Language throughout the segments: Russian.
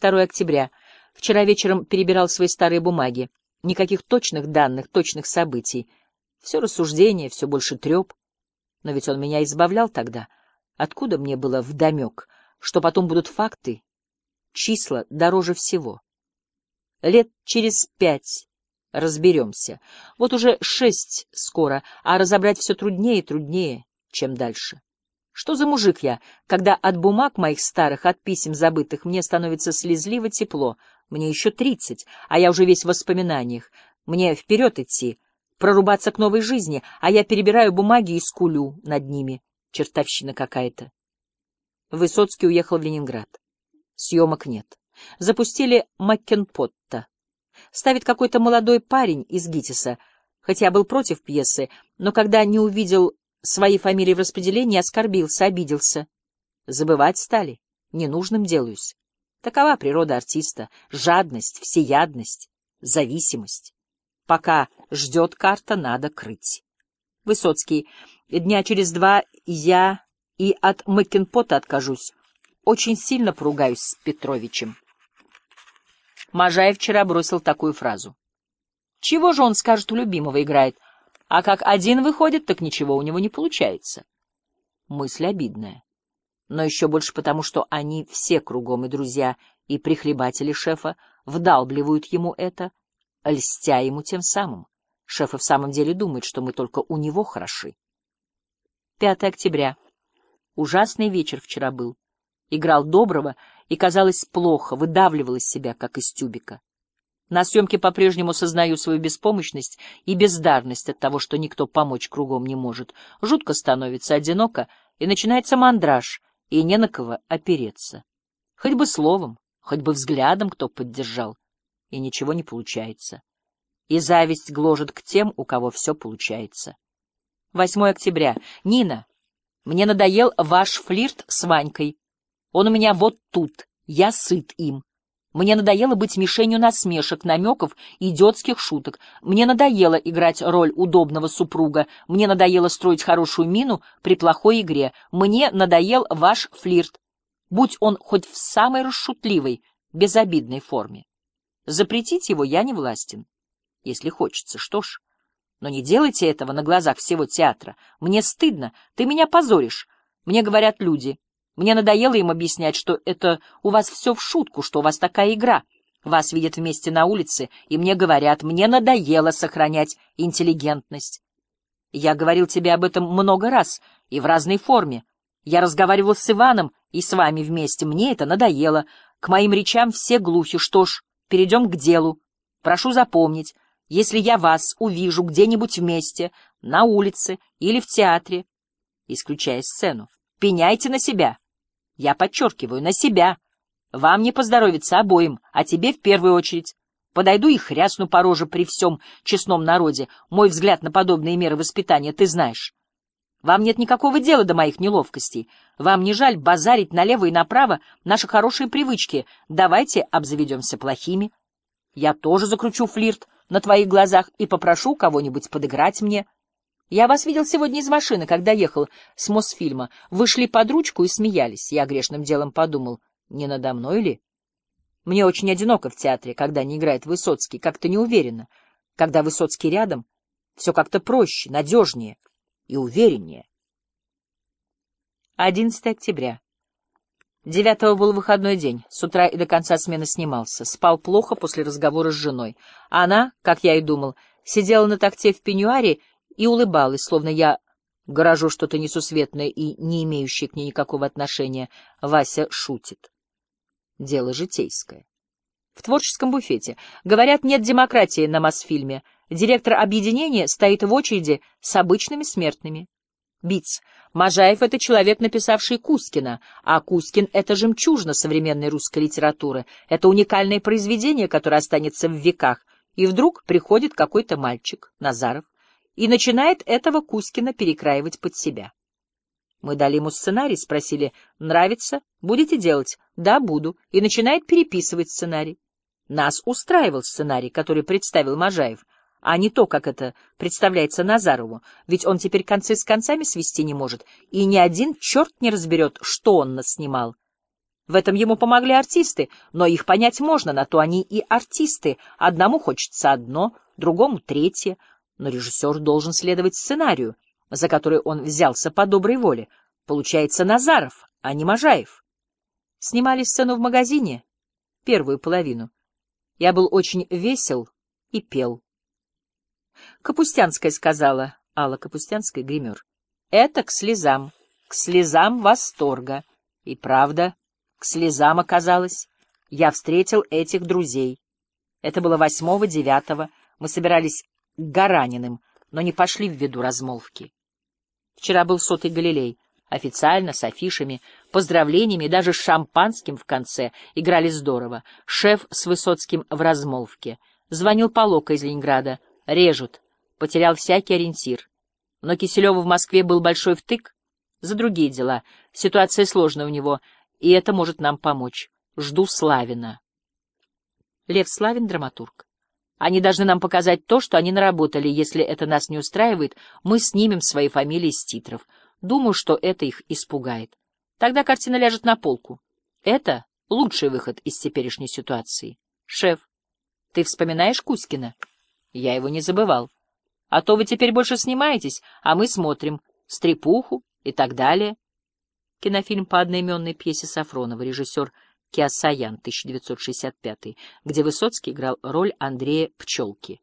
2 октября. Вчера вечером перебирал свои старые бумаги. Никаких точных данных, точных событий. Все рассуждение, все больше треп. Но ведь он меня избавлял тогда. Откуда мне было вдомек, что потом будут факты? Числа дороже всего. Лет через пять разберемся. Вот уже шесть скоро, а разобрать все труднее и труднее, чем дальше. Что за мужик я, когда от бумаг моих старых, от писем забытых мне становится слезливо тепло? Мне еще тридцать, а я уже весь в воспоминаниях. Мне вперед идти, прорубаться к новой жизни, а я перебираю бумаги и скулю над ними. Чертовщина какая-то. Высоцкий уехал в Ленинград. Съемок нет. Запустили Маккенпотта. Ставит какой-то молодой парень из ГИТИСа, хотя был против пьесы, но когда не увидел своей фамилии в распределении, оскорбился, обиделся. Забывать стали, ненужным делаюсь. Такова природа артиста — жадность, всеядность, зависимость. Пока ждет карта, надо крыть. Высоцкий. Дня через два я и от Маккенпота откажусь. Очень сильно поругаюсь с Петровичем. Можаев вчера бросил такую фразу. Чего же он скажет у любимого играет? А как один выходит, так ничего у него не получается. Мысль обидная. Но еще больше потому, что они все кругом и друзья, и прихлебатели шефа вдалбливают ему это, льстя ему тем самым. Шеф и в самом деле думает, что мы только у него хороши. 5 октября. Ужасный вечер вчера был. Играл доброго и, казалось, плохо, выдавливал из себя, как из тюбика. На съемке по-прежнему сознаю свою беспомощность и бездарность от того, что никто помочь кругом не может. Жутко становится, одиноко, и начинается мандраж, и не на кого опереться. Хоть бы словом, хоть бы взглядом кто поддержал, и ничего не получается. И зависть гложет к тем, у кого все получается. 8 октября. Нина, мне надоел ваш флирт с Ванькой. Он у меня вот тут, я сыт им. Мне надоело быть мишенью насмешек, намеков идиотских шуток. Мне надоело играть роль удобного супруга. Мне надоело строить хорошую мину при плохой игре. Мне надоел ваш флирт. Будь он хоть в самой расшутливой, безобидной форме. Запретить его я не властен. Если хочется, что ж. Но не делайте этого на глазах всего театра. Мне стыдно, ты меня позоришь. Мне говорят люди, мне надоело им объяснять, что это у вас все в шутку, что у вас такая игра. Вас видят вместе на улице, и мне говорят, мне надоело сохранять интеллигентность. Я говорил тебе об этом много раз и в разной форме. Я разговаривал с Иваном и с вами вместе. Мне это надоело. К моим речам все глухи. Что ж, перейдем к делу. Прошу запомнить, если я вас увижу где-нибудь вместе, на улице или в театре, исключая сцену, пеняйте на себя. Я подчеркиваю, на себя. Вам не поздоровится обоим, а тебе в первую очередь. Подойду и хрясну по роже при всем честном народе. Мой взгляд на подобные меры воспитания ты знаешь. Вам нет никакого дела до моих неловкостей. Вам не жаль базарить налево и направо наши хорошие привычки. Давайте обзаведемся плохими. Я тоже закручу флирт на твоих глазах и попрошу кого-нибудь подыграть мне. Я вас видел сегодня из машины, когда ехал с Мосфильма. Вы шли под ручку и смеялись. Я грешным делом подумал, не надо мной ли? Мне очень одиноко в театре, когда не играет Высоцкий, как-то неуверенно. Когда Высоцкий рядом, все как-то проще, надежнее и увереннее. 11 октября. Девятого был выходной день. С утра и до конца смены снимался. Спал плохо после разговора с женой. Она, как я и думал, сидела на такте в пеньюаре и улыбалась, словно я гаражу что-то несусветное и не имеющее к ней никакого отношения. Вася шутит. Дело житейское. В творческом буфете. Говорят, нет демократии на Мосфильме. Директор объединения стоит в очереди с обычными смертными. Биц. Можаев — это человек, написавший Кускина, а Кускин — это жемчужина современной русской литературы. Это уникальное произведение, которое останется в веках. И вдруг приходит какой-то мальчик, Назаров, и начинает этого Кузькина перекраивать под себя. Мы дали ему сценарий, спросили, нравится, будете делать? Да, буду. И начинает переписывать сценарий. Нас устраивал сценарий, который представил Можаев, а не то, как это представляется Назарову, ведь он теперь концы с концами свести не может, и ни один черт не разберет, что он наснимал. В этом ему помогли артисты, но их понять можно, на то они и артисты. Одному хочется одно, другому — третье. Но режиссер должен следовать сценарию, за который он взялся по доброй воле. Получается Назаров, а не Можаев. Снимали сцену в магазине, первую половину. Я был очень весел и пел. Капустянская сказала, Алла Капустянская, гример, это к слезам, к слезам восторга. И правда, к слезам оказалось. Я встретил этих друзей. Это было восьмого-девятого. Мы собирались Гараниным, но не пошли в виду размолвки. Вчера был сотый Галилей. Официально, с афишами, поздравлениями даже с шампанским в конце. Играли здорово. Шеф с Высоцким в размолвке. Звонил Полока из Ленинграда. Режут. Потерял всякий ориентир. Но Киселеву в Москве был большой втык. За другие дела. Ситуация сложная у него — и это может нам помочь. Жду Славина. Лев Славин — драматург. Они должны нам показать то, что они наработали. Если это нас не устраивает, мы снимем свои фамилии с титров. Думаю, что это их испугает. Тогда картина ляжет на полку. Это лучший выход из теперешней ситуации. Шеф, ты вспоминаешь Кузькина? Я его не забывал. А то вы теперь больше снимаетесь, а мы смотрим. Стрепуху и так далее. Кинофильм по одноименной пьесе Сафронова, режиссер Киасаян, 1965, где Высоцкий играл роль Андрея Пчелки.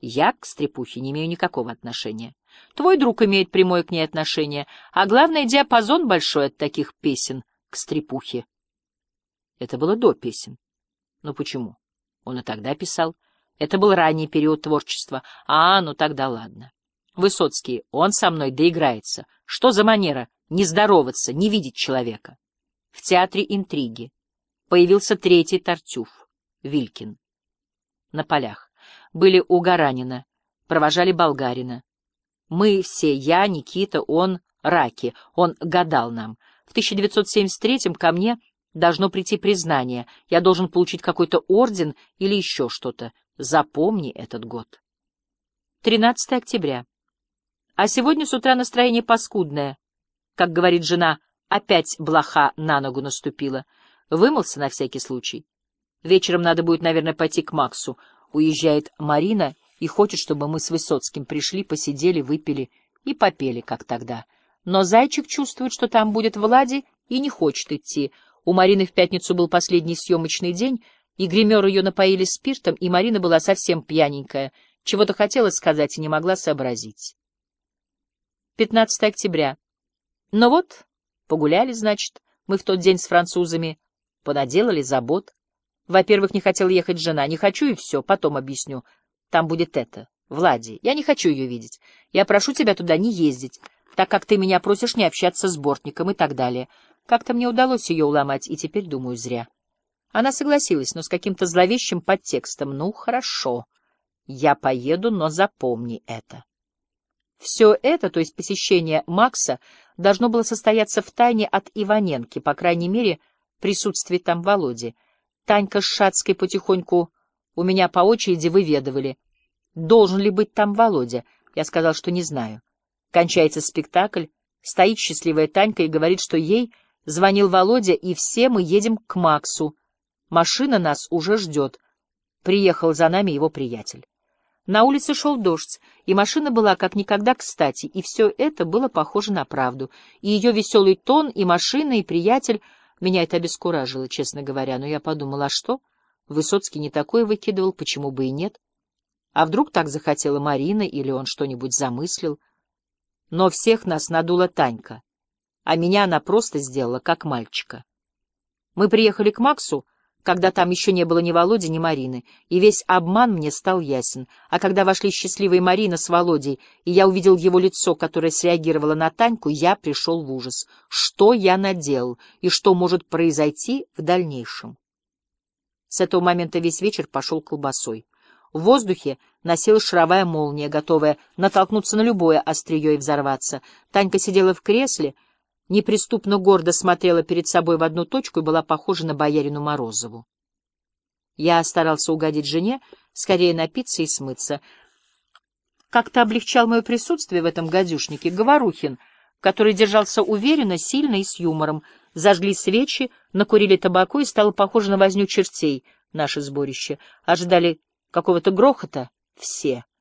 Я к Стрепухе не имею никакого отношения. Твой друг имеет прямое к ней отношение, а главное, диапазон большой от таких песен к Стрепухе. Это было до песен. Ну почему? Он и тогда писал. Это был ранний период творчества. А, ну тогда ладно. Высоцкий, он со мной доиграется. Что за манера не здороваться, не видеть человека. В театре интриги появился третий Тартюф, Вилькин. На полях. Были у Гаранина, провожали болгарина. Мы все, я, Никита, он, Раки, он гадал нам. В 1973-м ко мне должно прийти признание, я должен получить какой-то орден или еще что-то. Запомни этот год. 13 октября. А сегодня с утра настроение паскудное. Как говорит жена, опять блоха на ногу наступила. Вымылся на всякий случай. Вечером надо будет, наверное, пойти к Максу. Уезжает Марина и хочет, чтобы мы с Высоцким пришли, посидели, выпили и попели, как тогда. Но Зайчик чувствует, что там будет Влади, и не хочет идти. У Марины в пятницу был последний съемочный день, и гример ее напоили спиртом, и Марина была совсем пьяненькая, чего-то хотела сказать и не могла сообразить. 15 октября. Но вот, погуляли, значит, мы в тот день с французами, понаделали забот. Во-первых, не хотела ехать жена, не хочу и все, потом объясню. Там будет это, Влади, я не хочу ее видеть. Я прошу тебя туда не ездить, так как ты меня просишь не общаться с бортником и так далее. Как-то мне удалось ее уломать, и теперь думаю зря. Она согласилась, но с каким-то зловещим подтекстом. Ну, хорошо, я поеду, но запомни это. Все это, то есть посещение Макса, должно было состояться в тайне от Иваненки, по крайней мере, присутствие там Володи. Танька с Шацкой потихоньку у меня по очереди выведывали. Должен ли быть там Володя? Я сказал, что не знаю. Кончается спектакль, стоит счастливая Танька и говорит, что ей звонил Володя, и все мы едем к Максу. Машина нас уже ждет. Приехал за нами его приятель. На улице шел дождь, и машина была как никогда кстати, и все это было похоже на правду. И ее веселый тон, и машина, и приятель. Меня это обескуражило, честно говоря, но я подумала, а что? Высоцкий не такое выкидывал, почему бы и нет? А вдруг так захотела Марина, или он что-нибудь замыслил? Но всех нас надула Танька, а меня она просто сделала как мальчика. Мы приехали к Максу, когда там еще не было ни Володи, ни Марины, и весь обман мне стал ясен. А когда вошли счастливые Марина с Володей, и я увидел его лицо, которое среагировало на Таньку, я пришел в ужас. Что я наделал, и что может произойти в дальнейшем? С этого момента весь вечер пошел колбасой. В воздухе носилась шаровая молния, готовая натолкнуться на любое острие и взорваться. Танька сидела в кресле — неприступно гордо смотрела перед собой в одну точку и была похожа на боярину Морозову. Я старался угодить жене, скорее напиться и смыться. Как-то облегчал мое присутствие в этом гадюшнике Говорухин, который держался уверенно, сильно и с юмором. зажгли свечи, накурили табаку, и стало похоже на возню чертей наше сборище. Ожидали какого-то грохота все.